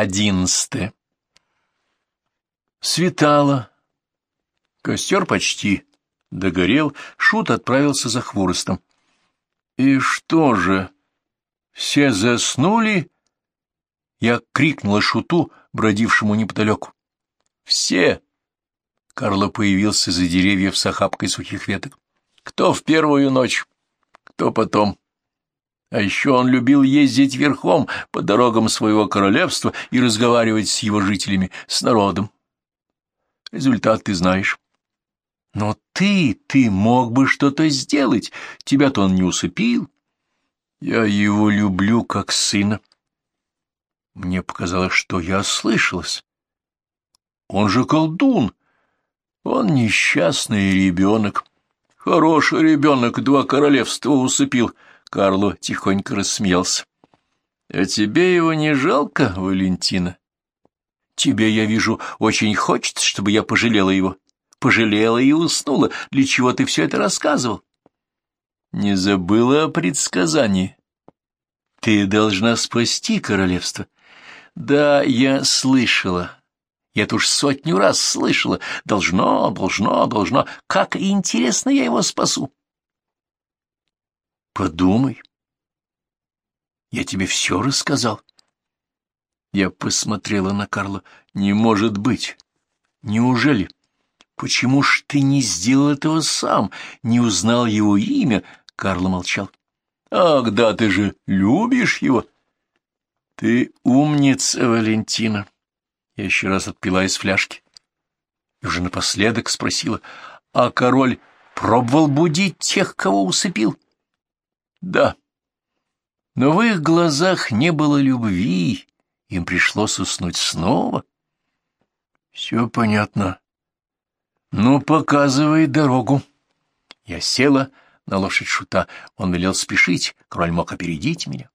Одиннадцатое. Светало. Костер почти догорел, Шут отправился за хворостом. И что же, все заснули? Я крикнула Шуту, бродившему неподалеку. Все! Карло появился за деревьев с охапкой сухих веток. Кто в первую ночь, кто потом. А еще он любил ездить верхом по дорогам своего королевства и разговаривать с его жителями, с народом. Результат ты знаешь. Но ты, ты мог бы что-то сделать. Тебя-то он не усыпил. Я его люблю как сына. Мне показалось, что я ослышалась. Он же колдун. Он несчастный ребенок. Хороший ребенок два королевства усыпил. Карло тихонько рассмеялся. — А тебе его не жалко, Валентина? Тебе, я вижу, очень хочется, чтобы я пожалела его. Пожалела и уснула. Для чего ты все это рассказывал? Не забыла о предсказании. Ты должна спасти королевство. Да, я слышала. Я это уж сотню раз слышала. Должно, должно, должно. Как интересно я его спасу. Подумай. Я тебе все рассказал. Я посмотрела на Карла. Не может быть. Неужели? Почему ж ты не сделал этого сам, не узнал его имя? Карл молчал. Ах, да, ты же любишь его. Ты умница, Валентина. Я еще раз отпила из фляжки. И уже напоследок спросила, а король пробовал будить тех, кого усыпил? Да. Но в их глазах не было любви, им пришлось уснуть снова. Все понятно. Ну, показывай дорогу. Я села на лошадь шута. Он велел спешить, король мог опередить меня.